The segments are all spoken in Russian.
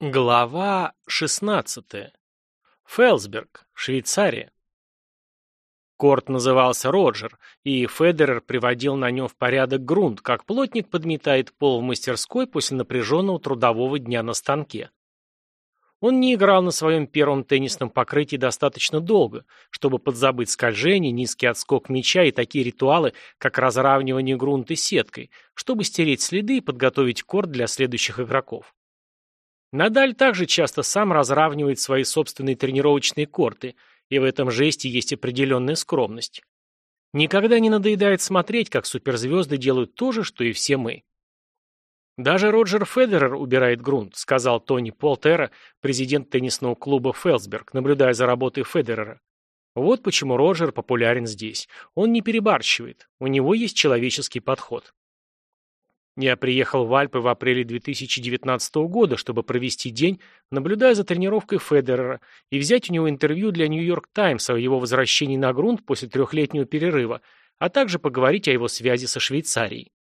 Глава 16. Фелсберг, Швейцария. Корт назывался Роджер, и Федерер приводил на нем в порядок грунт, как плотник подметает пол в мастерской после напряженного трудового дня на станке. Он не играл на своем первом теннисном покрытии достаточно долго, чтобы подзабыть скольжение, низкий отскок мяча и такие ритуалы, как разравнивание грунта сеткой, чтобы стереть следы и подготовить корт для следующих игроков. Надаль также часто сам разравнивает свои собственные тренировочные корты, и в этом жесте есть определенная скромность. Никогда не надоедает смотреть, как суперзвезды делают то же, что и все мы. «Даже Роджер Федерер убирает грунт», — сказал Тони Полтера, президент теннисного клуба «Фелсберг», наблюдая за работой Федерера. Вот почему Роджер популярен здесь. Он не перебарщивает, у него есть человеческий подход. Я приехал в Альпы в апреле 2019 года, чтобы провести день, наблюдая за тренировкой Федерера и взять у него интервью для Нью-Йорк Таймс о его возвращении на грунт после трехлетнего перерыва, а также поговорить о его связи со Швейцарией.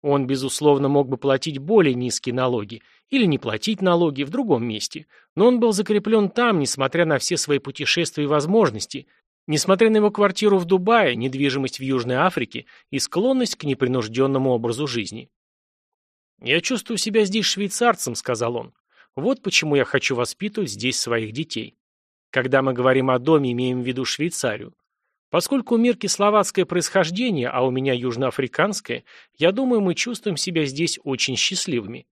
Он, безусловно, мог бы платить более низкие налоги или не платить налоги в другом месте, но он был закреплен там, несмотря на все свои путешествия и возможности, Несмотря на его квартиру в Дубае, недвижимость в Южной Африке и склонность к непринужденному образу жизни. «Я чувствую себя здесь швейцарцем», — сказал он. «Вот почему я хочу воспитывать здесь своих детей. Когда мы говорим о доме, имеем в виду Швейцарию. Поскольку у Мирки словацкое происхождение, а у меня южноафриканское, я думаю, мы чувствуем себя здесь очень счастливыми.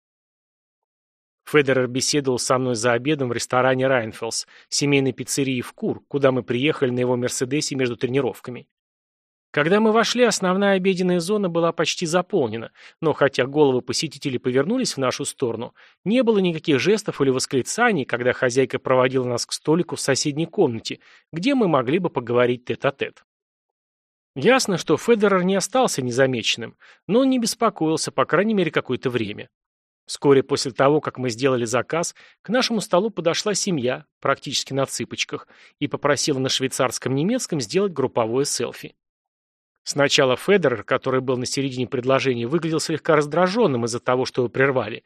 Федерер беседовал со мной за обедом в ресторане «Райнфелс», семейной пиццерии в Кур, куда мы приехали на его «Мерседесе» между тренировками. Когда мы вошли, основная обеденная зона была почти заполнена, но хотя головы посетителей повернулись в нашу сторону, не было никаких жестов или восклицаний, когда хозяйка проводила нас к столику в соседней комнате, где мы могли бы поговорить тет-а-тет. -тет. Ясно, что Федерер не остался незамеченным, но он не беспокоился, по крайней мере, какое-то время. Вскоре после того, как мы сделали заказ, к нашему столу подошла семья, практически на цыпочках, и попросила на швейцарском немецком сделать групповое селфи. Сначала Федерер, который был на середине предложения, выглядел слегка раздраженным из-за того, что его прервали,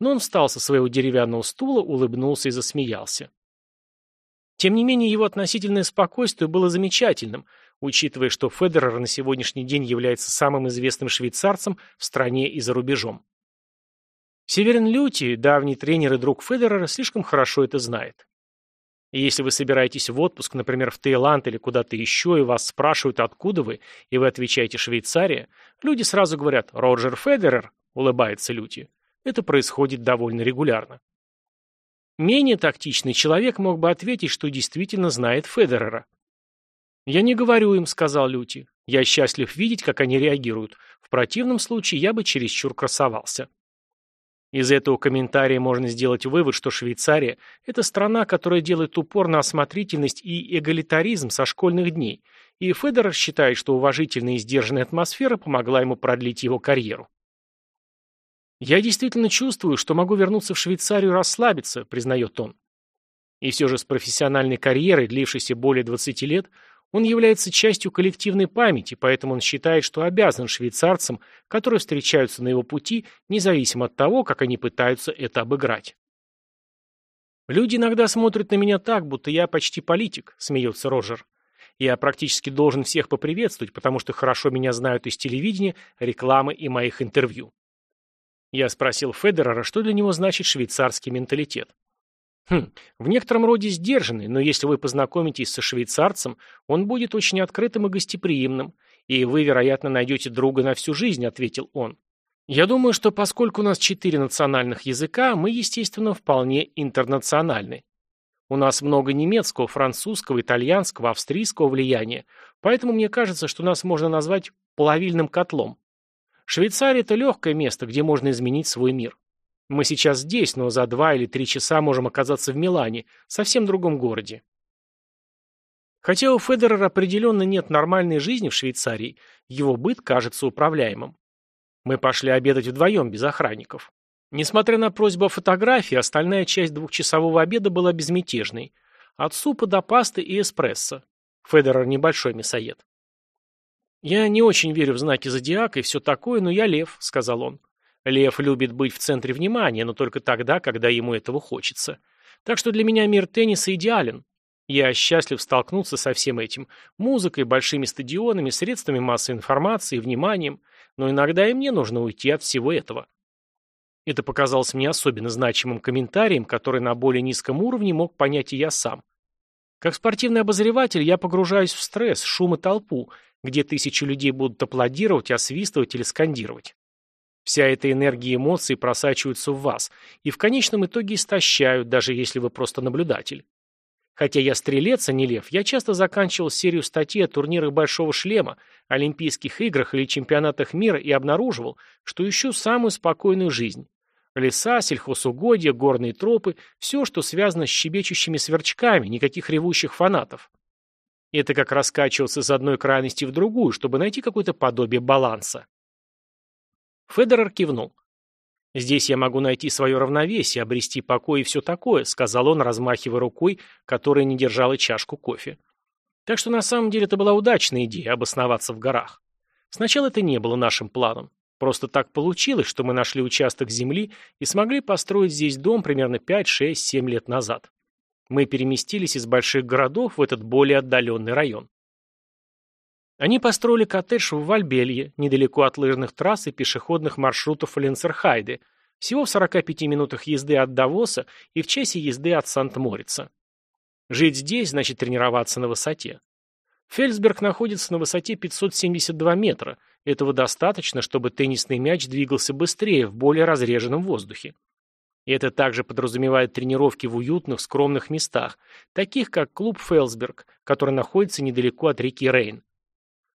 но он встал со своего деревянного стула, улыбнулся и засмеялся. Тем не менее, его относительное спокойствие было замечательным, учитывая, что Федерер на сегодняшний день является самым известным швейцарцем в стране и за рубежом. Северин Люти, давний тренер и друг Федерера, слишком хорошо это знает. И если вы собираетесь в отпуск, например, в Таиланд или куда-то еще, и вас спрашивают, откуда вы, и вы отвечаете «Швейцария», люди сразу говорят «Роджер Федерер», улыбается Люти. Это происходит довольно регулярно. Менее тактичный человек мог бы ответить, что действительно знает Федерера. «Я не говорю им», — сказал Люти. «Я счастлив видеть, как они реагируют. В противном случае я бы чересчур красовался». Из этого комментария можно сделать вывод, что Швейцария – это страна, которая делает упор на осмотрительность и эгалитаризм со школьных дней, и Федерер считает, что уважительная и сдержанная атмосфера помогла ему продлить его карьеру. «Я действительно чувствую, что могу вернуться в Швейцарию расслабиться», – признает он. И все же с профессиональной карьерой, длившейся более 20 лет, он является частью коллективной памяти, поэтому он считает, что обязан швейцарцам, которые встречаются на его пути, независимо от того, как они пытаются это обыграть. «Люди иногда смотрят на меня так, будто я почти политик», — смеется Роджер. «Я практически должен всех поприветствовать, потому что хорошо меня знают из телевидения, рекламы и моих интервью». Я спросил Федерера, что для него значит швейцарский менталитет. Хм, в некотором роде сдержанный, но если вы познакомитесь со швейцарцем, он будет очень открытым и гостеприимным, и вы, вероятно, найдете друга на всю жизнь, ответил он. Я думаю, что поскольку у нас четыре национальных языка, мы, естественно, вполне интернациональны. У нас много немецкого, французского, итальянского, австрийского влияния, поэтому мне кажется, что нас можно назвать плавильным котлом. Швейцария – это легкое место, где можно изменить свой мир. Мы сейчас здесь, но за два или три часа можем оказаться в Милане, совсем другом городе. Хотя у Федерера определенно нет нормальной жизни в Швейцарии, его быт кажется управляемым. Мы пошли обедать вдвоем, без охранников. Несмотря на просьбу о фотографии, остальная часть двухчасового обеда была безмятежной. От супа до пасты и эспрессо. Федерер небольшой мясоед. «Я не очень верю в знаки зодиака и все такое, но я лев», — сказал он. Лев любит быть в центре внимания, но только тогда, когда ему этого хочется. Так что для меня мир тенниса идеален. Я счастлив столкнуться со всем этим. Музыкой, большими стадионами, средствами массовой информации, вниманием. Но иногда и мне нужно уйти от всего этого. Это показалось мне особенно значимым комментарием, который на более низком уровне мог понять и я сам. Как спортивный обозреватель я погружаюсь в стресс, шум и толпу, где тысячи людей будут аплодировать, освистывать или скандировать. Вся эта энергия и эмоции просачиваются в вас и в конечном итоге истощают, даже если вы просто наблюдатель. Хотя я стрелец, а не лев, я часто заканчивал серию статей о турнирах Большого Шлема, Олимпийских играх или чемпионатах мира и обнаруживал, что ищу самую спокойную жизнь. Леса, сельхозугодья, горные тропы – все, что связано с щебечущими сверчками, никаких ревущих фанатов. Это как раскачиваться из одной крайности в другую, чтобы найти какое-то подобие баланса. Федерер кивнул. «Здесь я могу найти свое равновесие, обрести покой и все такое», сказал он, размахивая рукой, которая не держала чашку кофе. Так что на самом деле это была удачная идея – обосноваться в горах. Сначала это не было нашим планом. Просто так получилось, что мы нашли участок земли и смогли построить здесь дом примерно 5, 6, 7 лет назад. Мы переместились из больших городов в этот более отдаленный район. Они построили коттедж в Вальбелье, недалеко от лыжных трасс и пешеходных маршрутов Ленцерхайде, всего в 45 минутах езды от Давоса и в часе езды от Сант-Морица. Жить здесь значит тренироваться на высоте. Фельдсберг находится на высоте 572 метра. Этого достаточно, чтобы теннисный мяч двигался быстрее в более разреженном воздухе. Это также подразумевает тренировки в уютных, скромных местах, таких как клуб Фельсберг, который находится недалеко от реки Рейн.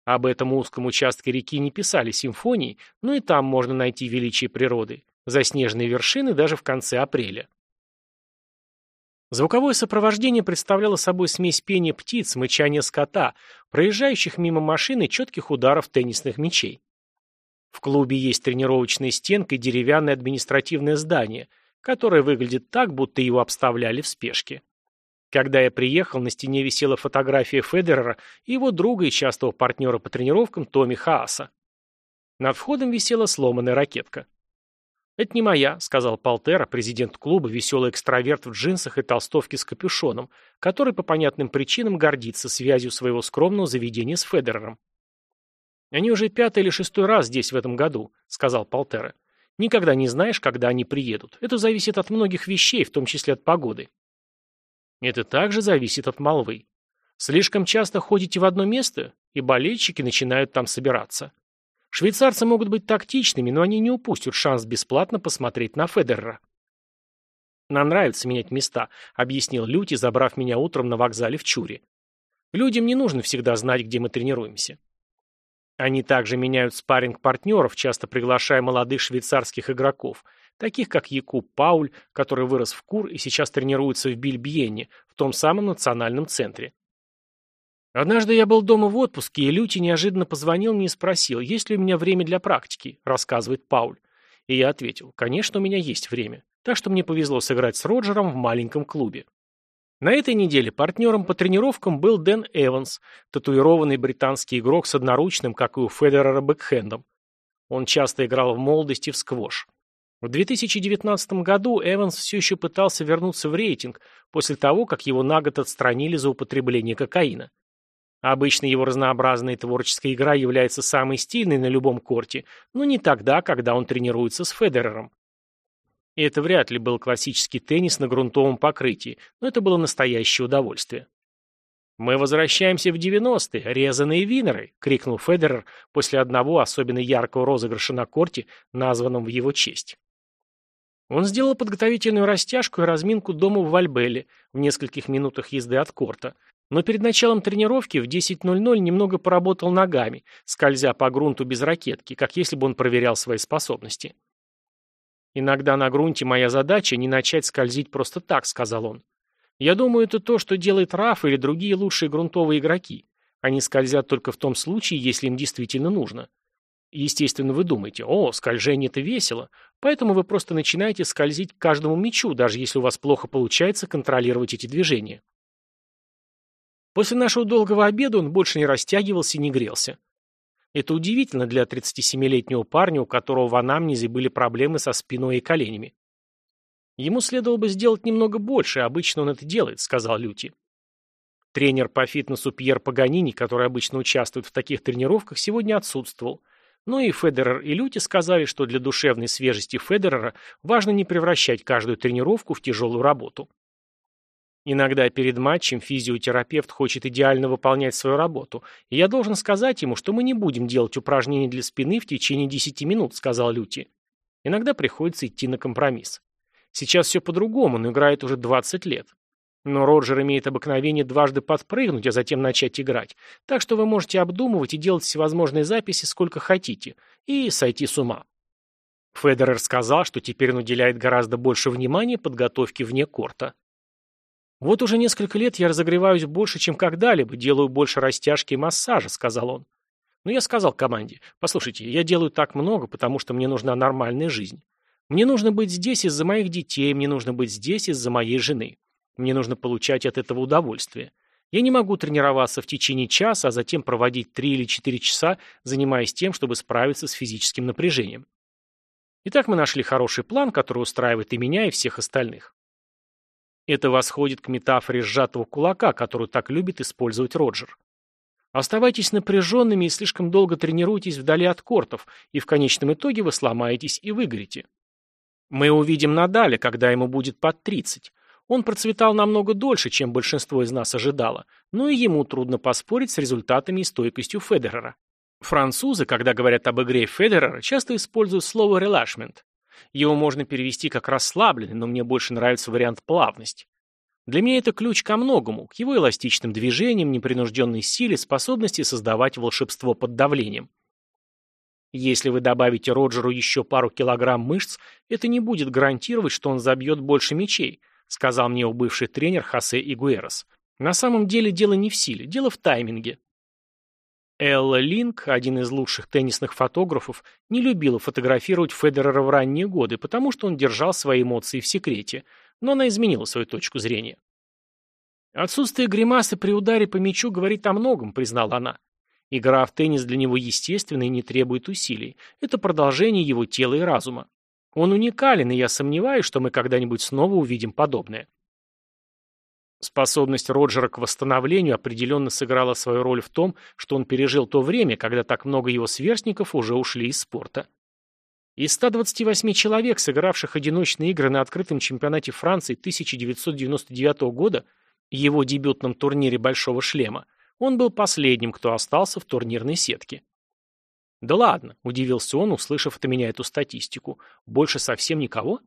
Об этом узком участке реки не писали симфонии, но и там можно найти величие природы, заснеженные вершины даже в конце апреля. Звуковое сопровождение представляло собой смесь пения птиц, мычания скота, проезжающих мимо машины четких ударов теннисных мячей. В клубе есть тренировочная стенка и деревянное административное здание, которое выглядит так, будто его обставляли в спешке. Когда я приехал, на стене висела фотография Федерера и его друга и частого партнера по тренировкам Томми Хааса. Над входом висела сломанная ракетка. «Это не моя», — сказал Полтера, президент клуба, веселый экстраверт в джинсах и толстовке с капюшоном, который по понятным причинам гордится связью своего скромного заведения с Федерером. «Они уже пятый или шестой раз здесь в этом году», — сказал Полтера. «Никогда не знаешь, когда они приедут. Это зависит от многих вещей, в том числе от погоды. Это также зависит от молвы. Слишком часто ходите в одно место, и болельщики начинают там собираться. Швейцарцы могут быть тактичными, но они не упустят шанс бесплатно посмотреть на Федерера. «Нам нравится менять места», — объяснил Люти, забрав меня утром на вокзале в Чуре. «Людям не нужно всегда знать, где мы тренируемся. Они также меняют спарринг партнеров часто приглашая молодых швейцарских игроков, таких как Якуб Пауль, который вырос в Кур и сейчас тренируется в Бильбьене, в том самом национальном центре. Однажды я был дома в отпуске, и Люти неожиданно позвонил мне и спросил, есть ли у меня время для практики, рассказывает Пауль. И я ответил, конечно, у меня есть время. Так что мне повезло сыграть с Роджером в маленьком клубе. На этой неделе партнером по тренировкам был Дэн Эванс, татуированный британский игрок с одноручным, как и у Федерера, бэкхендом. Он часто играл в молодости в сквош. В 2019 году Эванс все еще пытался вернуться в рейтинг после того, как его на год отстранили за употребление кокаина. Обычно его разнообразная творческая игра является самой стильной на любом корте, но не тогда, когда он тренируется с Федерером. И это вряд ли был классический теннис на грунтовом покрытии, но это было настоящее удовольствие. «Мы возвращаемся в 90-е, резаные винеры!» — крикнул Федерер после одного особенно яркого розыгрыша на корте, названном в его честь. Он сделал подготовительную растяжку и разминку дома в Вальбелле, в нескольких минутах езды от корта. Но перед началом тренировки в 10.00 немного поработал ногами, скользя по грунту без ракетки, как если бы он проверял свои способности. «Иногда на грунте моя задача не начать скользить просто так», — сказал он. «Я думаю, это то, что делает Раф или другие лучшие грунтовые игроки. Они скользят только в том случае, если им действительно нужно. Естественно, вы думаете, о, скольжение – это весело, поэтому вы просто начинаете скользить к каждому мячу, даже если у вас плохо получается контролировать эти движения. После нашего долгого обеда он больше не растягивался и не грелся. Это удивительно для 37-летнего парня, у которого в анамнезе были проблемы со спиной и коленями. Ему следовало бы сделать немного больше, обычно он это делает, сказал Люти. Тренер по фитнесу Пьер Паганини, который обычно участвует в таких тренировках, сегодня отсутствовал. Но и Федерер и Люти сказали, что для душевной свежести Федерера важно не превращать каждую тренировку в тяжелую работу. Иногда перед матчем физиотерапевт хочет идеально выполнять свою работу, и я должен сказать ему, что мы не будем делать упражнения для спины в течение 10 минут, сказал Люти. Иногда приходится идти на компромисс. Сейчас все по-другому, он играет уже 20 лет. Но Роджер имеет обыкновение дважды подпрыгнуть, а затем начать играть, так что вы можете обдумывать и делать всевозможные записи сколько хотите, и сойти с ума. Федерер сказал, что теперь он уделяет гораздо больше внимания подготовке вне корта. «Вот уже несколько лет я разогреваюсь больше, чем когда-либо, делаю больше растяжки и массажа», — сказал он. Но я сказал команде, «Послушайте, я делаю так много, потому что мне нужна нормальная жизнь. Мне нужно быть здесь из-за моих детей, мне нужно быть здесь из-за моей жены. Мне нужно получать от этого удовольствие. Я не могу тренироваться в течение часа, а затем проводить три или четыре часа, занимаясь тем, чтобы справиться с физическим напряжением». Итак, мы нашли хороший план, который устраивает и меня, и всех остальных. Это восходит к метафоре сжатого кулака, которую так любит использовать Роджер. Оставайтесь напряженными и слишком долго тренируйтесь вдали от кортов, и в конечном итоге вы сломаетесь и выгорите. Мы увидим Надаля, когда ему будет под 30. Он процветал намного дольше, чем большинство из нас ожидало, но и ему трудно поспорить с результатами и стойкостью Федерера. Французы, когда говорят об игре Федерера, часто используют слово «релашмент». Его можно перевести как расслабленный, но мне больше нравится вариант плавность. Для меня это ключ ко многому, к его эластичным движениям, непринужденной силе, способности создавать волшебство под давлением. Если вы добавите Роджеру еще пару килограмм мышц, это не будет гарантировать, что он забьет больше мячей, сказал мне бывший тренер Хосе Игуэрос. На самом деле дело не в силе, дело в тайминге. Элла Линк, один из лучших теннисных фотографов, не любила фотографировать Федерера в ранние годы, потому что он держал свои эмоции в секрете, но она изменила свою точку зрения. «Отсутствие гримасы при ударе по мячу говорит о многом», — признала она. «Игра в теннис для него естественна и не требует усилий. Это продолжение его тела и разума. Он уникален, и я сомневаюсь, что мы когда-нибудь снова увидим подобное». Способность Роджера к восстановлению определенно сыграла свою роль в том, что он пережил то время, когда так много его сверстников уже ушли из спорта. Из 128 человек, сыгравших одиночные игры на открытом чемпионате Франции 1999 года, его дебютном турнире «Большого шлема», он был последним, кто остался в турнирной сетке. «Да ладно», — удивился он, услышав от меня эту статистику. «Больше совсем никого?»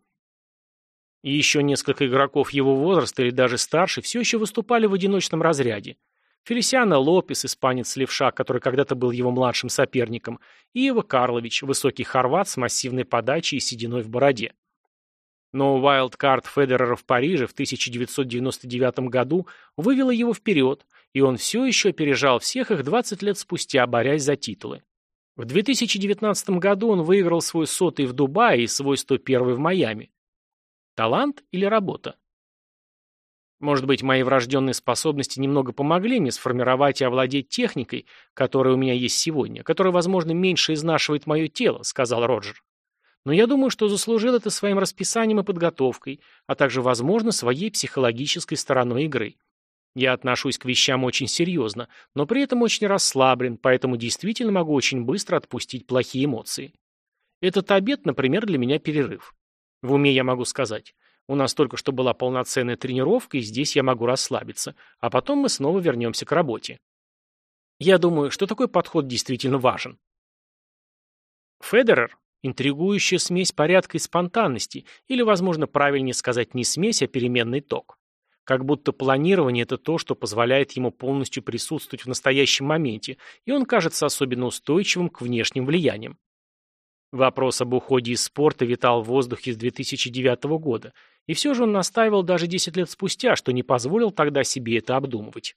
И еще несколько игроков его возраста или даже старше все еще выступали в одиночном разряде. Фелисиано Лопес, испанец-левша, который когда-то был его младшим соперником, и Ива Карлович, высокий хорват с массивной подачей и сединой в бороде. Но вайлдкарт Федерера в Париже в 1999 году вывела его вперед, и он все еще опережал всех их 20 лет спустя, борясь за титулы. В 2019 году он выиграл свой сотый в Дубае и свой 101 в Майами. Талант или работа? Может быть, мои врожденные способности немного помогли мне сформировать и овладеть техникой, которая у меня есть сегодня, которая, возможно, меньше изнашивает мое тело, сказал Роджер. Но я думаю, что заслужил это своим расписанием и подготовкой, а также, возможно, своей психологической стороной игры. Я отношусь к вещам очень серьезно, но при этом очень расслаблен, поэтому действительно могу очень быстро отпустить плохие эмоции. Этот обед, например, для меня перерыв. В уме я могу сказать, у нас только что была полноценная тренировка, и здесь я могу расслабиться, а потом мы снова вернемся к работе. Я думаю, что такой подход действительно важен. Федерер – интригующая смесь порядка и спонтанности, или, возможно, правильнее сказать не смесь, а переменный ток. Как будто планирование – это то, что позволяет ему полностью присутствовать в настоящем моменте, и он кажется особенно устойчивым к внешним влияниям. Вопрос об уходе из спорта витал в воздухе с 2009 года, и все же он настаивал даже 10 лет спустя, что не позволил тогда себе это обдумывать.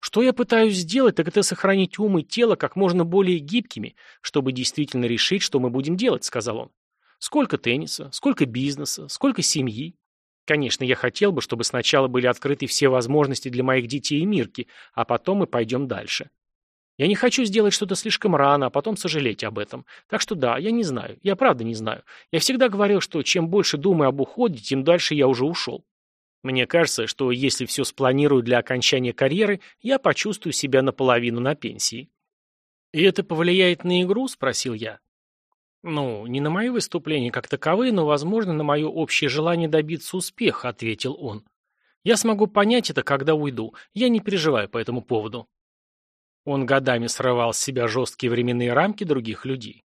Что я пытаюсь сделать, так это сохранить ум и тело как можно более гибкими, чтобы действительно решить, что мы будем делать, сказал он. Сколько тенниса, сколько бизнеса, сколько семьи. Конечно, я хотел бы, чтобы сначала были открыты все возможности для моих детей и Мирки, а потом мы пойдем дальше. Я не хочу сделать что-то слишком рано, а потом сожалеть об этом. Так что да, я не знаю. Я правда не знаю. Я всегда говорил, что чем больше думаю об уходе, тем дальше я уже ушел. Мне кажется, что если все спланирую для окончания карьеры, я почувствую себя наполовину на пенсии. «И это повлияет на игру?» – спросил я. «Ну, не на мои выступления как таковые, но, возможно, на мое общее желание добиться успеха», – ответил он. «Я смогу понять это, когда уйду. Я не переживаю по этому поводу». Он годами срывал с себя жесткие временные рамки других людей.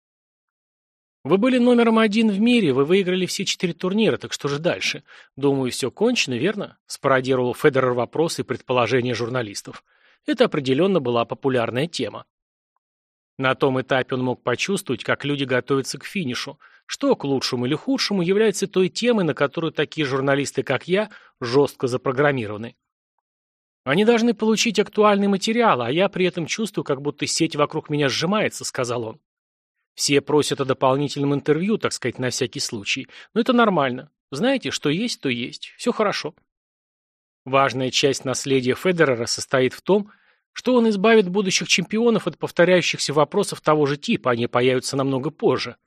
Вы были номером один в мире, вы выиграли все четыре турнира, так что же дальше? Думаю, все кончено, верно? Спародировал Федерер вопросы и предположения журналистов. Это определенно была популярная тема. На том этапе он мог почувствовать, как люди готовятся к финишу, что к лучшему или худшему является той темой, на которую такие журналисты, как я, жестко запрограммированы. Они должны получить актуальный материал, а я при этом чувствую, как будто сеть вокруг меня сжимается, сказал он. Все просят о дополнительном интервью, так сказать, на всякий случай. Но это нормально. Знаете, что есть, то есть. Все хорошо. Важная часть наследия Федерера состоит в том, что он избавит будущих чемпионов от повторяющихся вопросов того же типа, они появятся намного позже.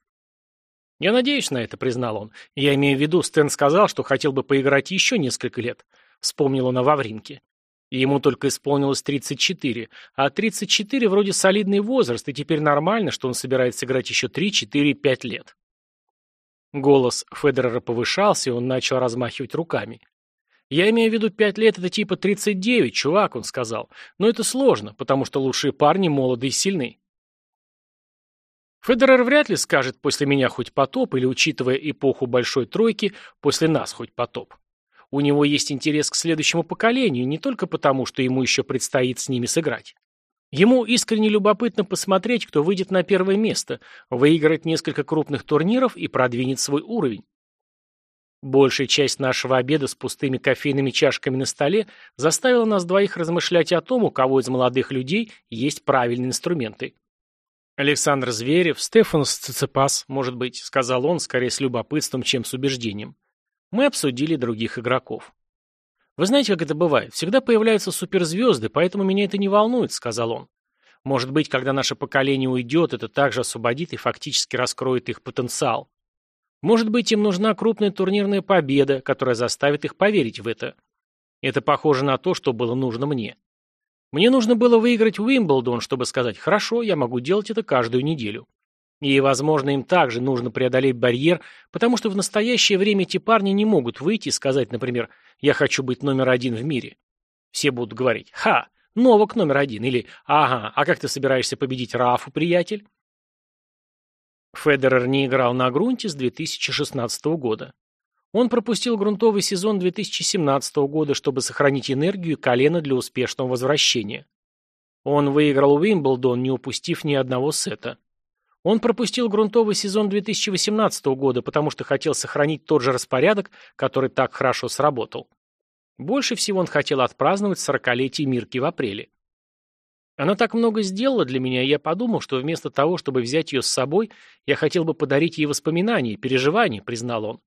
«Я надеюсь на это», — признал он. «Я имею в виду, Стэн сказал, что хотел бы поиграть еще несколько лет», — вспомнил он о Вавринке. Ему только исполнилось 34, а 34 вроде солидный возраст, и теперь нормально, что он собирается играть еще 3, 4, 5 лет. Голос Федерера повышался, и он начал размахивать руками. «Я имею в виду 5 лет, это типа 39, чувак», — он сказал. «Но это сложно, потому что лучшие парни молоды и сильны». Федерер вряд ли скажет «после меня хоть потоп» или, учитывая эпоху Большой Тройки, «после нас хоть потоп». У него есть интерес к следующему поколению, не только потому, что ему еще предстоит с ними сыграть. Ему искренне любопытно посмотреть, кто выйдет на первое место, выиграть несколько крупных турниров и продвинет свой уровень. Большая часть нашего обеда с пустыми кофейными чашками на столе заставила нас двоих размышлять о том, у кого из молодых людей есть правильные инструменты. Александр Зверев, Стефанос Цицепас, может быть, сказал он, скорее с любопытством, чем с убеждением. Мы обсудили других игроков. «Вы знаете, как это бывает? Всегда появляются суперзвезды, поэтому меня это не волнует», — сказал он. «Может быть, когда наше поколение уйдет, это также освободит и фактически раскроет их потенциал. Может быть, им нужна крупная турнирная победа, которая заставит их поверить в это. Это похоже на то, что было нужно мне. Мне нужно было выиграть Уимблдон, чтобы сказать «хорошо, я могу делать это каждую неделю». И, возможно, им также нужно преодолеть барьер, потому что в настоящее время эти парни не могут выйти и сказать, например, «я хочу быть номер один в мире». Все будут говорить «ха, Новак номер один» или «ага, а как ты собираешься победить Рафу, приятель?» Федерер не играл на грунте с 2016 года. Он пропустил грунтовый сезон 2017 года, чтобы сохранить энергию и колено для успешного возвращения. Он выиграл Уимблдон, не упустив ни одного сета. Он пропустил грунтовый сезон 2018 года, потому что хотел сохранить тот же распорядок, который так хорошо сработал. Больше всего он хотел отпраздновать сорокалетие Мирки в апреле. Она так много сделала для меня, и я подумал, что вместо того, чтобы взять ее с собой, я хотел бы подарить ей воспоминания, переживания, признал он.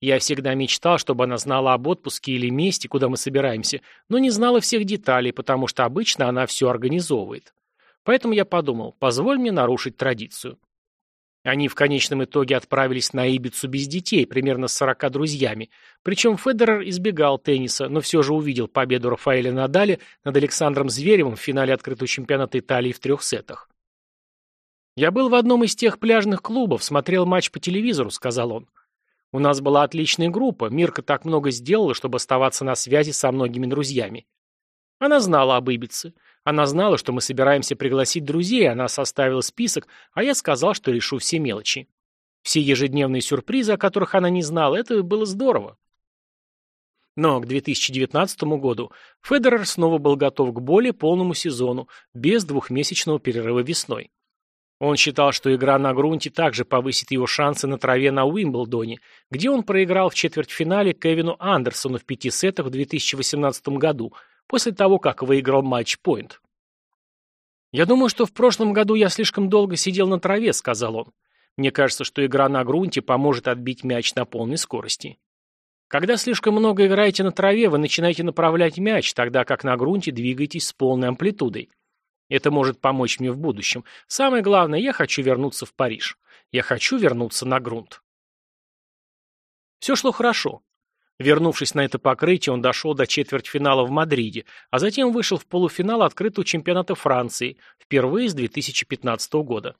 Я всегда мечтал, чтобы она знала об отпуске или месте, куда мы собираемся, но не знала всех деталей, потому что обычно она все организовывает. Поэтому я подумал, позволь мне нарушить традицию. Они в конечном итоге отправились на Ибицу без детей, примерно с 40 друзьями. Причем Федерер избегал тенниса, но все же увидел победу Рафаэля Надаля над Александром Зверевым в финале открытого чемпионата Италии в трех сетах. «Я был в одном из тех пляжных клубов, смотрел матч по телевизору», — сказал он. «У нас была отличная группа, Мирка так много сделала, чтобы оставаться на связи со многими друзьями. Она знала об Ибице. Она знала, что мы собираемся пригласить друзей, она составила список, а я сказал, что решу все мелочи. Все ежедневные сюрпризы, о которых она не знала, это было здорово. Но к 2019 году Федерер снова был готов к более полному сезону, без двухмесячного перерыва весной. Он считал, что игра на грунте также повысит его шансы на траве на Уимблдоне, где он проиграл в четвертьфинале Кевину Андерсону в пяти сетах в 2018 году – после того, как выиграл матч-пойнт. «Я думаю, что в прошлом году я слишком долго сидел на траве», — сказал он. «Мне кажется, что игра на грунте поможет отбить мяч на полной скорости. Когда слишком много играете на траве, вы начинаете направлять мяч, тогда как на грунте двигаетесь с полной амплитудой. Это может помочь мне в будущем. Самое главное, я хочу вернуться в Париж. Я хочу вернуться на грунт. Все шло хорошо. Вернувшись на это покрытие, он дошел до четвертьфинала в Мадриде, а затем вышел в полуфинал открытого чемпионата Франции, впервые с 2015 года.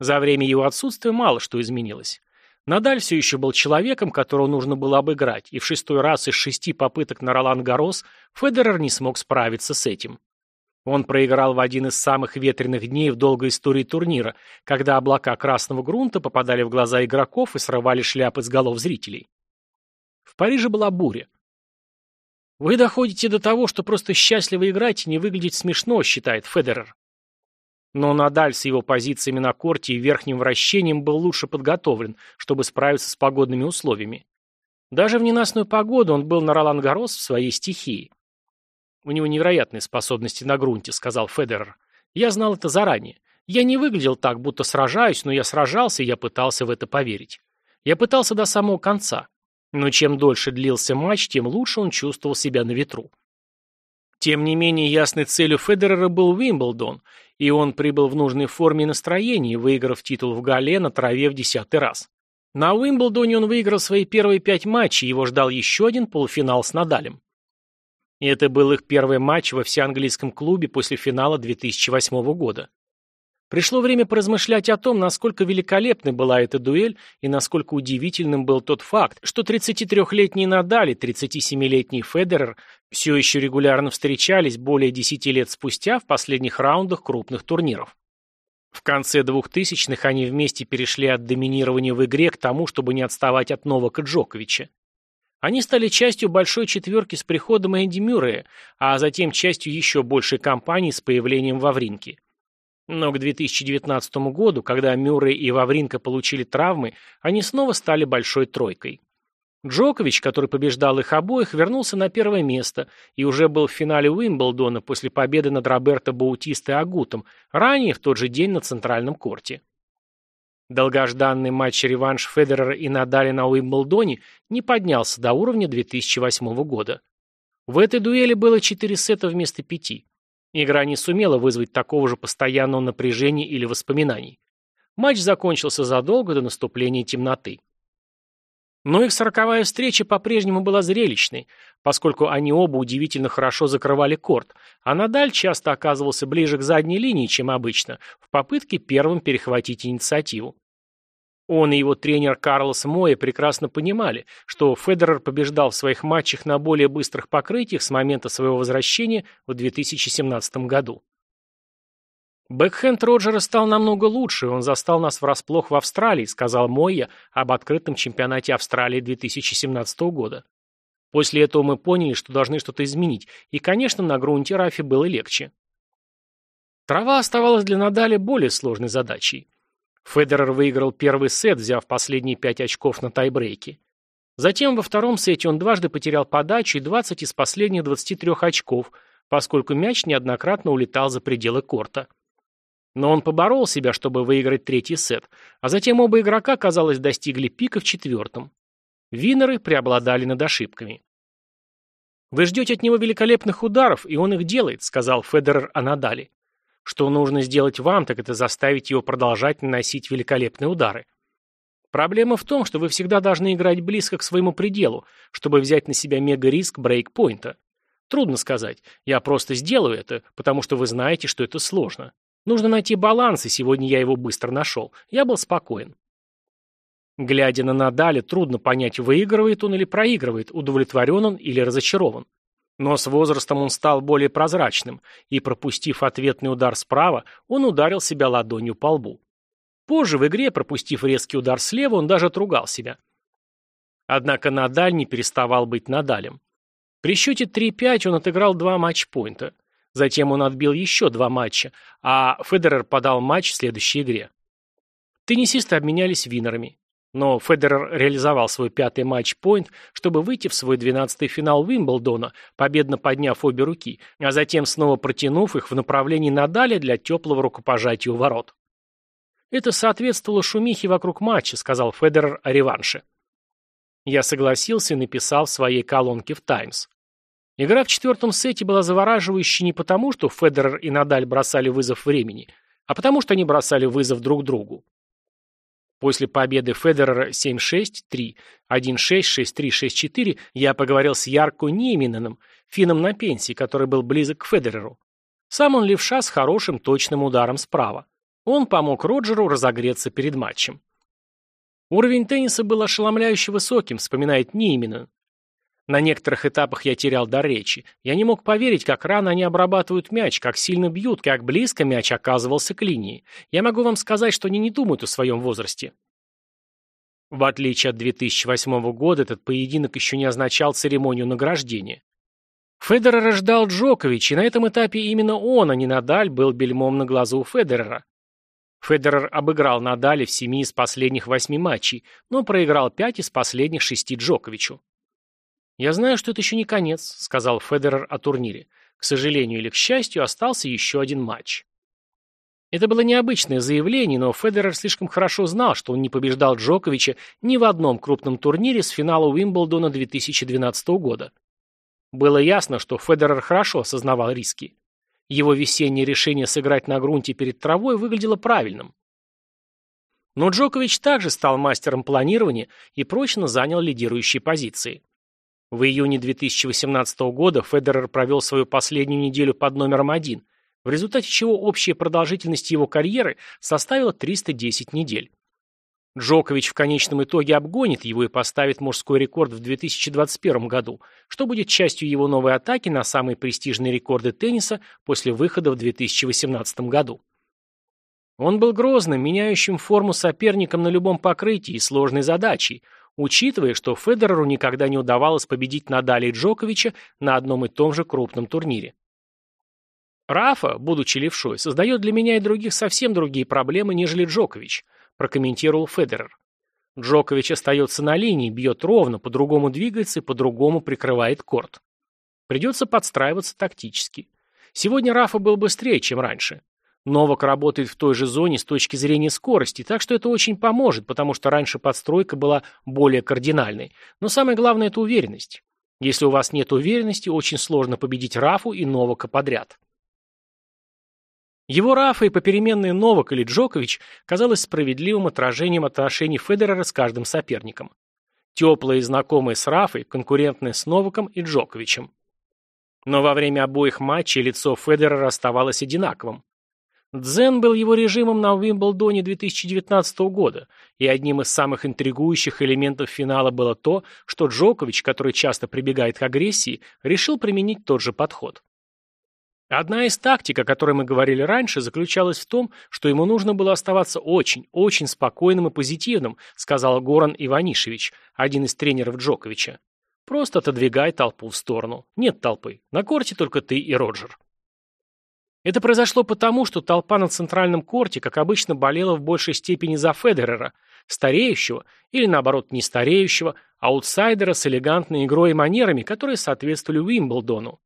За время его отсутствия мало что изменилось. Надаль все еще был человеком, которого нужно было обыграть, и в шестой раз из шести попыток на Ролан Гарос Федерер не смог справиться с этим. Он проиграл в один из самых ветреных дней в долгой истории турнира, когда облака красного грунта попадали в глаза игроков и срывали шляпы с голов зрителей. В Париже была буря. «Вы доходите до того, что просто счастливо играть и не выглядеть смешно», считает Федерер. Но Надаль с его позициями на корте и верхним вращением был лучше подготовлен, чтобы справиться с погодными условиями. Даже в ненастную погоду он был на Ролан-Гарос в своей стихии. «У него невероятные способности на грунте», — сказал Федерер. «Я знал это заранее. Я не выглядел так, будто сражаюсь, но я сражался, и я пытался в это поверить. Я пытался до самого конца. Но чем дольше длился матч, тем лучше он чувствовал себя на ветру. Тем не менее, ясной целью Федерера был Уимблдон, и он прибыл в нужной форме и настроении, выиграв титул в Гале на траве в десятый раз. На Уимблдоне он выиграл свои первые пять матчей, его ждал еще один полуфинал с Надалем. Это был их первый матч во всеанглийском клубе после финала 2008 года. Пришло время поразмышлять о том, насколько великолепной была эта дуэль и насколько удивительным был тот факт, что 33-летний Надаль и 37-летний Федерер все еще регулярно встречались более 10 лет спустя в последних раундах крупных турниров. В конце 2000-х они вместе перешли от доминирования в игре к тому, чтобы не отставать от Новака Джоковича. Они стали частью большой четверки с приходом Энди Мюррея, а затем частью еще большей компании с появлением Вавринки. Но к 2019 году, когда Мюррей и Вавринка получили травмы, они снова стали большой тройкой. Джокович, который побеждал их обоих, вернулся на первое место и уже был в финале Уимблдона после победы над Роберто Баутисто Агутом, ранее в тот же день на центральном корте. Долгожданный матч-реванш Федерера и Надаля на Уимблдоне не поднялся до уровня 2008 года. В этой дуэли было 4 сета вместо 5. Игра не сумела вызвать такого же постоянного напряжения или воспоминаний. Матч закончился задолго до наступления темноты. Но их сороковая встреча по-прежнему была зрелищной, поскольку они оба удивительно хорошо закрывали корт, а Надаль часто оказывался ближе к задней линии, чем обычно, в попытке первым перехватить инициативу. Он и его тренер Карлос Моя прекрасно понимали, что Федерер побеждал в своих матчах на более быстрых покрытиях с момента своего возвращения в 2017 году. «Бэкхенд Роджера стал намного лучше, он застал нас врасплох в Австралии», сказал Мойя об открытом чемпионате Австралии 2017 года. После этого мы поняли, что должны что-то изменить, и, конечно, на грунте Рафи было легче. Трава оставалась для Надали более сложной задачей. Федерер выиграл первый сет, взяв последние пять очков на тайбрейке. Затем во втором сете он дважды потерял подачу и 20 из последних 23 очков, поскольку мяч неоднократно улетал за пределы корта. Но он поборол себя, чтобы выиграть третий сет, а затем оба игрока, казалось, достигли пика в четвертом. Винеры преобладали над ошибками. «Вы ждете от него великолепных ударов, и он их делает», — сказал Федерер о. Что нужно сделать вам, так это заставить его продолжать наносить великолепные удары. Проблема в том, что вы всегда должны играть близко к своему пределу, чтобы взять на себя мега-риск брейкпоинта. Трудно сказать. Я просто сделаю это, потому что вы знаете, что это сложно. Нужно найти баланс, и сегодня я его быстро нашел. Я был спокоен. Глядя на Надаля, трудно понять, выигрывает он или проигрывает, удовлетворен он или разочарован. Но с возрастом он стал более прозрачным, и, пропустив ответный удар справа, он ударил себя ладонью по лбу. Позже в игре, пропустив резкий удар слева, он даже отругал себя. Однако Надаль не переставал быть Надалем. При счете 3-5 он отыграл два матчпоинта. Затем он отбил еще два матча, а Федерер подал матч в следующей игре. Теннисисты обменялись винерами. Но Федерер реализовал свой пятый матч-пойнт, чтобы выйти в свой двенадцатый финал Уимблдона, победно подняв обе руки, а затем снова протянув их в направлении Надаля для теплого рукопожатия у ворот. «Это соответствовало шумихе вокруг матча», — сказал Федерер о реванше. Я согласился и написал в своей колонке в «Таймс». Игра в четвертом сете была завораживающей не потому, что Федерер и Надаль бросали вызов времени, а потому что они бросали вызов друг другу. После победы Федерера 7-6, 3, 1-6, 6-3, 6-4 я поговорил с Ярко Ниеминеном, финном на пенсии, который был близок к Федереру. Сам он левша с хорошим точным ударом справа. Он помог Роджеру разогреться перед матчем. Уровень тенниса был ошеломляюще высоким, вспоминает Ниеминен. На некоторых этапах я терял дар речи. Я не мог поверить, как рано они обрабатывают мяч, как сильно бьют, как близко мяч оказывался к линии. Я могу вам сказать, что они не думают о своем возрасте. В отличие от 2008 года, этот поединок еще не означал церемонию награждения. Федерера ждал Джокович, и на этом этапе именно он, а не Надаль, был бельмом на глазу у Федерера. Федерер обыграл Надаля в семи из последних восьми матчей, но проиграл пять из последних шести Джоковичу. «Я знаю, что это еще не конец», — сказал Федерер о турнире. К сожалению или к счастью, остался еще один матч. Это было необычное заявление, но Федерер слишком хорошо знал, что он не побеждал Джоковича ни в одном крупном турнире с финала Уимблдона 2012 года. Было ясно, что Федерер хорошо осознавал риски. Его весеннее решение сыграть на грунте перед травой выглядело правильным. Но Джокович также стал мастером планирования и прочно занял лидирующие позиции. В июне 2018 года Федерер провел свою последнюю неделю под номером один, в результате чего общая продолжительность его карьеры составила 310 недель. Джокович в конечном итоге обгонит его и поставит мужской рекорд в 2021 году, что будет частью его новой атаки на самые престижные рекорды тенниса после выхода в 2018 году. Он был грозным, меняющим форму соперником на любом покрытии и сложной задачей, учитывая, что Федереру никогда не удавалось победить Надаля и Джоковича на одном и том же крупном турнире. Рафа, будучи левшой, создает для меня и других совсем другие проблемы, нежели Джокович, прокомментировал Федерер. Джокович остается на линии, бьет ровно, по-другому двигается и по-другому прикрывает корт. Придется подстраиваться тактически. Сегодня Рафа был быстрее, чем раньше. Новак работает в той же зоне с точки зрения скорости, так что это очень поможет, потому что раньше подстройка была более кардинальной. Но самое главное – это уверенность. Если у вас нет уверенности, очень сложно победить Рафу и Новака подряд. Его Рафа и попеременные Новак или Джокович казалось справедливым отражением отношений Федерера с каждым соперником. Теплые знакомые с Рафой, конкурентные с Новаком и Джоковичем. Но во время обоих матчей лицо Федерера оставалось одинаковым. Дзен был его режимом на Уимблдоне 2019 года, и одним из самых интригующих элементов финала было то, что Джокович, который часто прибегает к агрессии, решил применить тот же подход. Одна из тактик, о которой мы говорили раньше, заключалась в том, что ему нужно было оставаться очень, очень спокойным и позитивным, сказал Горан Иванишевич, один из тренеров Джоковича. Просто отодвигай толпу в сторону. Нет толпы. На корте только ты и Роджер. Это произошло потому, что толпа на центральном корте, как обычно, болела в большей степени за Федерера, стареющего, или наоборот, не стареющего, аутсайдера с элегантной игрой и манерами, которые соответствовали Уимблдону.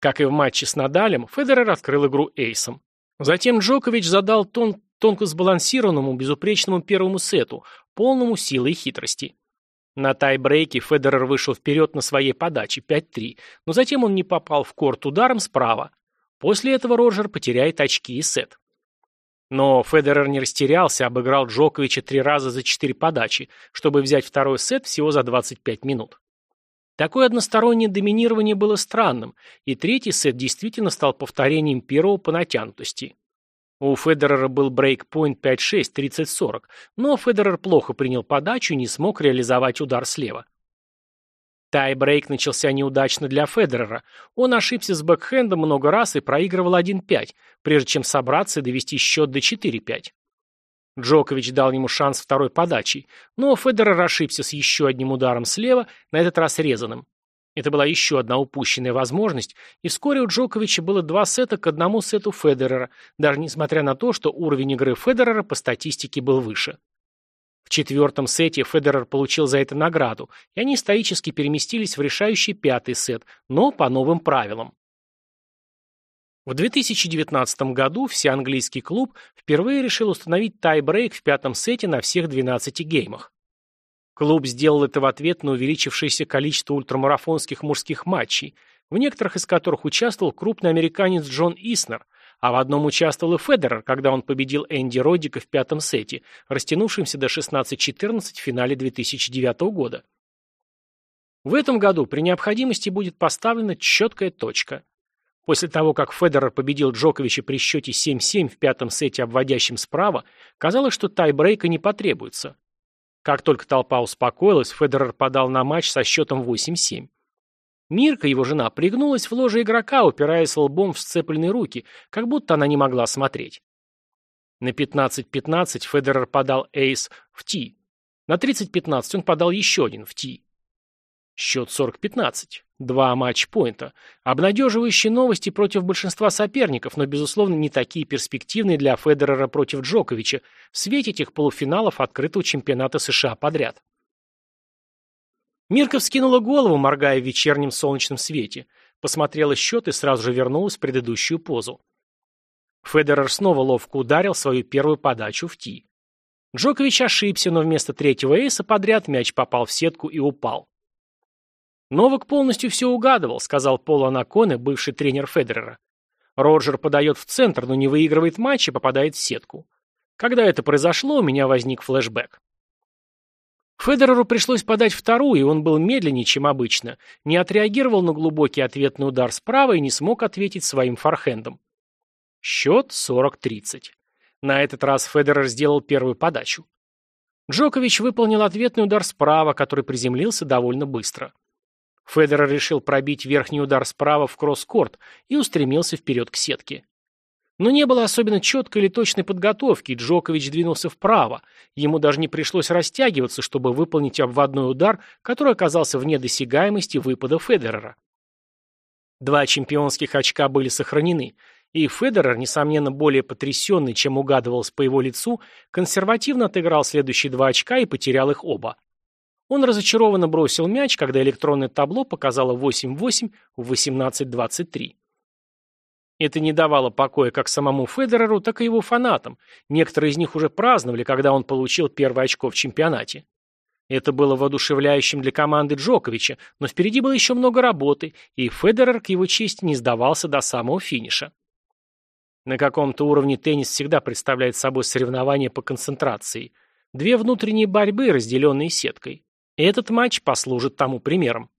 Как и в матче с Надалем, Федерер открыл игру эйсом. Затем Джокович задал тон тонко сбалансированному, безупречному первому сету, полному силы и хитрости. На тай-брейке Федерер вышел вперед на своей подаче 5-3, но затем он не попал в корт ударом справа. После этого Роджер потеряет очки и сет. Но Федерер не растерялся, обыграл Джоковича три раза за четыре подачи, чтобы взять второй сет всего за 25 минут. Такое одностороннее доминирование было странным, и третий сет действительно стал повторением первого по натянутости. У Федерера был брейк-пойнт 5-6, 30-40, но Федерер плохо принял подачу и не смог реализовать удар слева. Тай-брейк начался неудачно для Федерера. Он ошибся с бэкхендом много раз и проигрывал 1-5, прежде чем собраться и довести счет до 4-5. Джокович дал ему шанс второй подачей, но Федерер ошибся с еще одним ударом слева, на этот раз резаным. Это была еще одна упущенная возможность, и вскоре у Джоковича было два сета к одному сету Федерера, даже несмотря на то, что уровень игры Федерера по статистике был выше. В четвертом сете Федерер получил за это награду, и они стоически переместились в решающий пятый сет, но по новым правилам. В 2019 году всеанглийский клуб впервые решил установить тай-брейк в пятом сете на всех 12 геймах. Клуб сделал это в ответ на увеличившееся количество ультрамарафонских мужских матчей, в некоторых из которых участвовал крупный американец Джон Иснер, а в одном участвовал и Федерер, когда он победил Энди Роддика в пятом сете, растянувшемся до 16-14 в финале 2009 года. В этом году при необходимости будет поставлена четкая точка. После того, как Федерер победил Джоковича при счете 7-7 в пятом сете, обводящем справа, казалось, что тайбрейка не потребуется. Как только толпа успокоилась, Федерер подал на матч со счетом 8-7. Мирка, его жена, пригнулась в ложе игрока, упираясь лбом в сцепленные руки, как будто она не могла смотреть. На 15-15 Федерер подал эйс в ти. На 30-15 он подал еще один в ти. Счет 40-15. Два матч-поинта. Обнадеживающие новости против большинства соперников, но, безусловно, не такие перспективные для Федерера против Джоковича в свете этих полуфиналов открытого чемпионата США подряд. Мирка вскинула голову, моргая в вечернем солнечном свете, посмотрела счет и сразу же вернулась в предыдущую позу. Федерер снова ловко ударил свою первую подачу в ти. Джокович ошибся, но вместо третьего эйса подряд мяч попал в сетку и упал. «Новак полностью все угадывал», — сказал Пол Анаконе, бывший тренер Федерера. Роджер подает в центр, но не выигрывает матч и попадает в сетку. Когда это произошло, у меня возник флешбэк. Федереру пришлось подать вторую, и он был медленнее, чем обычно, не отреагировал на глубокий ответный удар справа и не смог ответить своим форхендом. Счет 40-30. На этот раз Федерер сделал первую подачу. Джокович выполнил ответный удар справа, который приземлился довольно быстро. Федерер решил пробить верхний удар справа в кросс-корт и устремился вперед к сетке. Но не было особенно четкой или точной подготовки, и Джокович двинулся вправо. Ему даже не пришлось растягиваться, чтобы выполнить обводной удар, который оказался вне досягаемости выпада Федерера. Два чемпионских очка были сохранены, и Федерер, несомненно более потрясенный, чем угадывалось по его лицу, консервативно отыграл следующие два очка и потерял их оба. Он разочарованно бросил мяч, когда электронное табло показало 8-8 в 18-23. Это не давало покоя как самому Федереру, так и его фанатам. Некоторые из них уже праздновали, когда он получил первое очко в чемпионате. Это было воодушевляющим для команды Джоковича, но впереди было еще много работы, и Федерер к его чести не сдавался до самого финиша. На каком-то уровне теннис всегда представляет собой соревнование по концентрации. Две внутренние борьбы, разделенные сеткой. Этот матч послужит тому примером.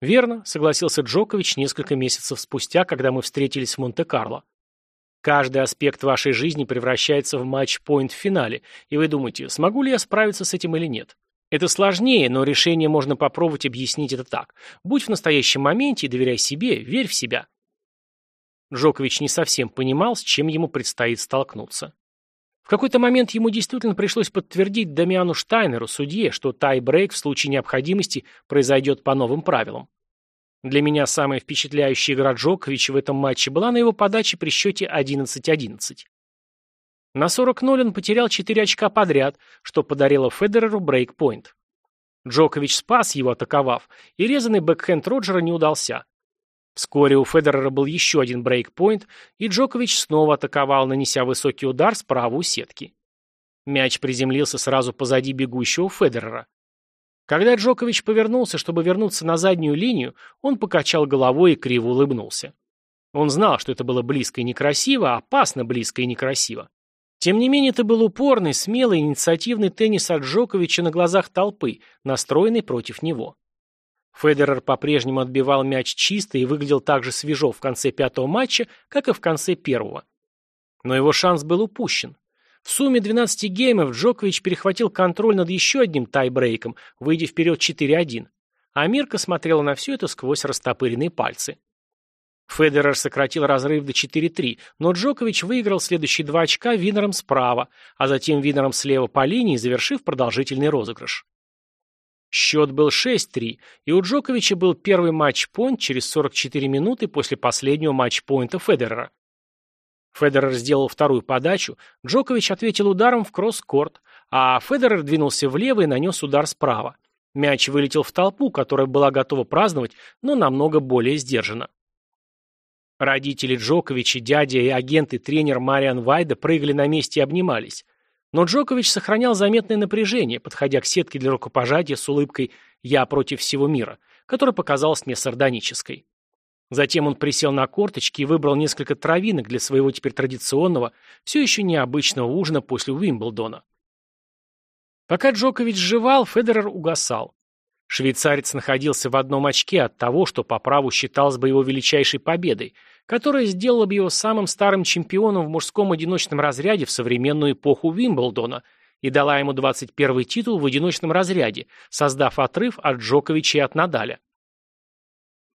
Верно, согласился Джокович несколько месяцев спустя, когда мы встретились в Монте-Карло. Каждый аспект вашей жизни превращается в матч-поинт в финале, и вы думаете, смогу ли я справиться с этим или нет. Это сложнее, но решение можно попробовать объяснить это так. Будь в настоящем моменте и доверяй себе, верь в себя. Джокович не совсем понимал, с чем ему предстоит столкнуться. Какой-то момент ему действительно пришлось подтвердить Дамиану Штайнеру, судье, что тай-брейк в случае необходимости произойдет по новым правилам. Для меня самая впечатляющая игра Джоковича в этом матче была на его подаче при счете 11-11. На 40-0 он потерял 4 очка подряд, что подарило Федереру брейкпоинт. Джокович спас его, атаковав, и резанный бэкхенд Роджера не удался. Вскоре у Федерера был еще один брейкпоинт, и Джокович снова атаковал, нанеся высокий удар справа у сетки. Мяч приземлился сразу позади бегущего Федерера. Когда Джокович повернулся, чтобы вернуться на заднюю линию, он покачал головой и криво улыбнулся. Он знал, что это было близко и некрасиво, а опасно близко и некрасиво. Тем не менее, это был упорный, смелый, инициативный теннис от Джоковича на глазах толпы, настроенный против него. Федерер по-прежнему отбивал мяч чисто и выглядел так же свежо в конце пятого матча, как и в конце первого. Но его шанс был упущен. В сумме 12 геймов Джокович перехватил контроль над еще одним тайбрейком, выйдя вперед 4-1. А Мирка смотрела на все это сквозь растопыренные пальцы. Федерер сократил разрыв до 4-3, но Джокович выиграл следующие два очка Винером справа, а затем Винером слева по линии, завершив продолжительный розыгрыш. Счет был 6-3, и у Джоковича был первый матч-пойнт через 44 минуты после последнего матч-пойнта Федерера. Федерер сделал вторую подачу, Джокович ответил ударом в кросс-корт, а Федерер двинулся влево и нанес удар справа. Мяч вылетел в толпу, которая была готова праздновать, но намного более сдержанно. Родители Джоковича, дядя и агент и тренер Мариан Вайда прыгали на месте и обнимались. Но Джокович сохранял заметное напряжение, подходя к сетке для рукопожатия с улыбкой «Я против всего мира», которая показалась мне сардонической. Затем он присел на корточки и выбрал несколько травинок для своего теперь традиционного, все еще необычного ужина после Уимблдона. Пока Джокович жевал, Федерер угасал. Швейцарец находился в одном очке от того, что по праву считалось бы его величайшей победой, которая сделала бы его самым старым чемпионом в мужском одиночном разряде в современную эпоху Уимблдона и дала ему 21 титул в одиночном разряде, создав отрыв от Джоковича и от Надаля.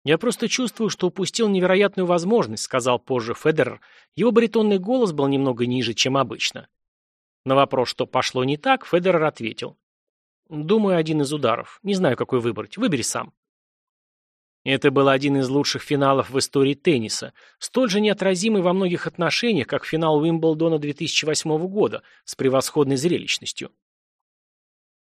«Я просто чувствую, что упустил невероятную возможность», — сказал позже Федерер. Его баритонный голос был немного ниже, чем обычно. На вопрос, что пошло не так, Федерер ответил. «Думаю, один из ударов. Не знаю, какой выбрать. Выбери сам». Это был один из лучших финалов в истории тенниса, столь же неотразимый во многих отношениях, как финал Уимблдона 2008 года, с превосходной зрелищностью.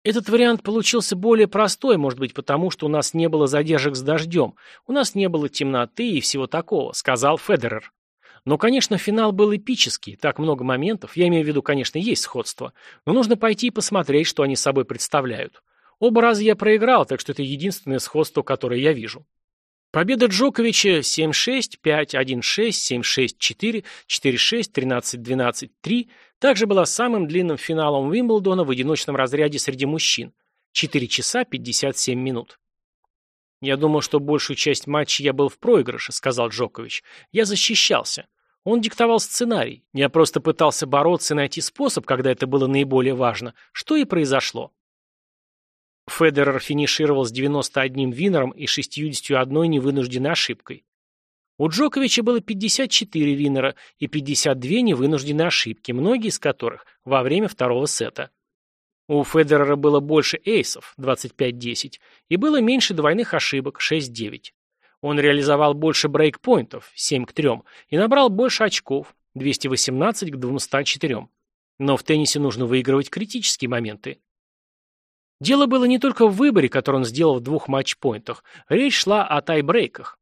Этот вариант получился более простой, может быть, потому что у нас не было задержек с дождем, у нас не было темноты и всего такого, сказал Федерер. Но, конечно, финал был эпический, так много моментов, я имею в виду, конечно, есть сходство, но нужно пойти и посмотреть, что они собой представляют. Оба раза я проиграл, так что это единственное сходство, которое я вижу. Победа Джоковича 7-6, 5-1-6, 7-6-4, 4-6, 13-12, 3 также была самым длинным финалом Уимблдона в одиночном разряде среди мужчин – 4 часа 57 минут. «Я думал, что большую часть матча я был в проигрыше», – сказал Джокович. «Я защищался. Он диктовал сценарий. Я просто пытался бороться и найти способ, когда это было наиболее важно, что и произошло». Федерер финишировал с 91 винером и 61 невынужденной ошибкой. У Джоковича было 54 винера и 52 невынужденные ошибки, многие из которых во время второго сета. У Федерера было больше эйсов, 25-10, и было меньше двойных ошибок, 6-9. Он реализовал больше брейкпоинтов, 7 к 3, и набрал больше очков, 218 к 204. Но в теннисе нужно выигрывать критические моменты. Дело было не только в выборе, который он сделал в двух матчпоинтах. Речь шла о тайбрейках.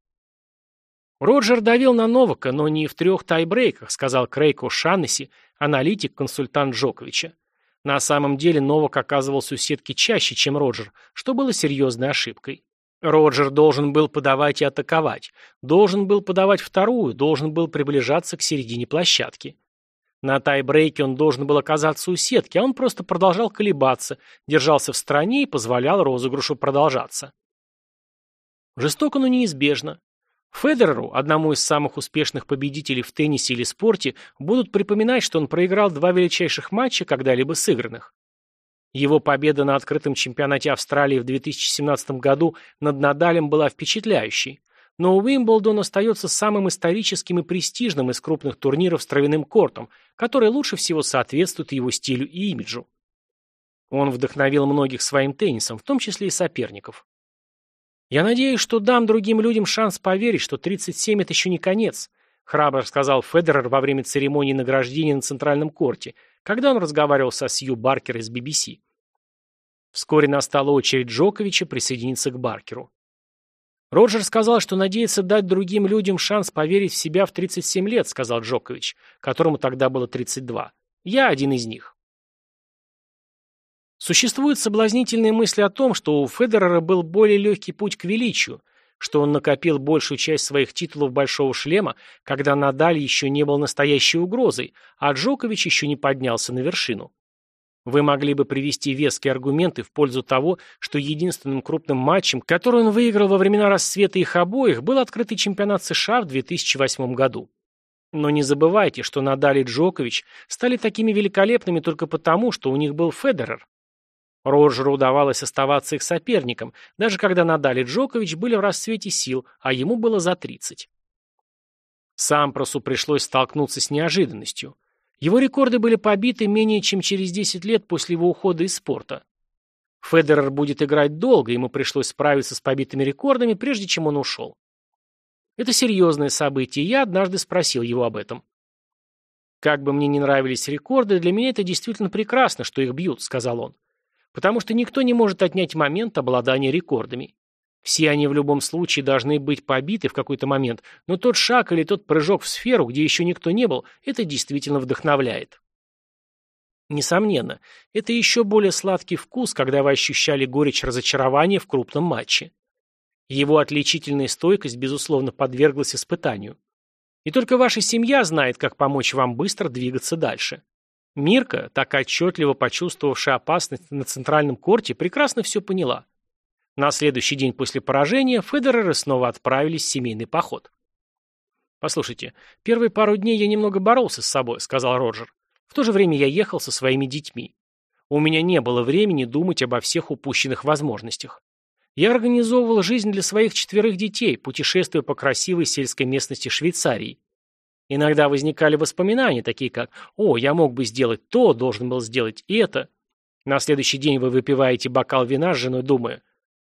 Роджер давил на Новака, но не в трех тайбрейках, сказал Крейко Шаннесси, аналитик-консультант Джоковича. На самом деле Новак оказывался у сетки чаще, чем Роджер, что было серьезной ошибкой. Роджер должен был подавать и атаковать, должен был подавать вторую, должен был приближаться к середине площадки. На тайбрейке он должен был оказаться у сетки, а он просто продолжал колебаться, держался в стороне и позволял розыгрышу продолжаться. Жестоко, но неизбежно. Федереру, одному из самых успешных победителей в теннисе или спорте, будут припоминать, что он проиграл два величайших матча, когда-либо сыгранных. Его победа на открытом чемпионате Австралии в 2017 году над Надалем была впечатляющей. Но Уимблдон остается самым историческим и престижным из крупных турниров с травяным кортом, который лучше всего соответствует его стилю и имиджу. Он вдохновил многих своим теннисом, в том числе и соперников. «Я надеюсь, что дам другим людям шанс поверить, что 37 – это еще не конец», храбро сказал Федерер во время церемонии награждения на Центральном корте, когда он разговаривал со Сью Баркер из BBC. Вскоре настала очередь Джоковича присоединиться к Баркеру. «Роджер сказал, что надеется дать другим людям шанс поверить в себя в 37 лет», сказал Джокович, которому тогда было 32. «Я один из них». Существуют соблазнительные мысли о том, что у Федерера был более легкий путь к величию, что он накопил большую часть своих титулов большого шлема, когда Надаль еще не был настоящей угрозой, а Джокович еще не поднялся на вершину. Вы могли бы привести веские аргументы в пользу того, что единственным крупным матчем, который он выиграл во времена расцвета их обоих, был открытый чемпионат США в 2008 году. Но не забывайте, что Надаль и Джокович стали такими великолепными только потому, что у них был Федерер. Роджеру удавалось оставаться их соперником, даже когда Надаль и Джокович были в расцвете сил, а ему было за 30. Сампросу пришлось столкнуться с неожиданностью. Его рекорды были побиты менее чем через 10 лет после его ухода из спорта. Федерер будет играть долго, ему пришлось справиться с побитыми рекордами, прежде чем он ушел. Это серьезное событие, я однажды спросил его об этом. «Как бы мне не нравились рекорды, для меня это действительно прекрасно, что их бьют», — сказал он потому что никто не может отнять момент обладания рекордами. Все они в любом случае должны быть побиты в какой-то момент, но тот шаг или тот прыжок в сферу, где еще никто не был, это действительно вдохновляет. Несомненно, это еще более сладкий вкус, когда вы ощущали горечь разочарования в крупном матче. Его отличительная стойкость, безусловно, подверглась испытанию. И только ваша семья знает, как помочь вам быстро двигаться дальше. Мирка, так отчетливо почувствовавшая опасность на центральном корте, прекрасно все поняла. На следующий день после поражения Федереры снова отправились в семейный поход. «Послушайте, первые пару дней я немного боролся с собой», — сказал Роджер. «В то же время я ехал со своими детьми. У меня не было времени думать обо всех упущенных возможностях. Я организовывал жизнь для своих четверых детей, путешествуя по красивой сельской местности Швейцарии. Иногда возникали воспоминания, такие как «О, я мог бы сделать то, должен был сделать это». На следующий день вы выпиваете бокал вина с женой, думая,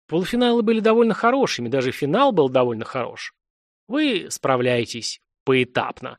полуфиналы были довольно хорошими, даже финал был довольно хорош. Вы справляетесь поэтапно.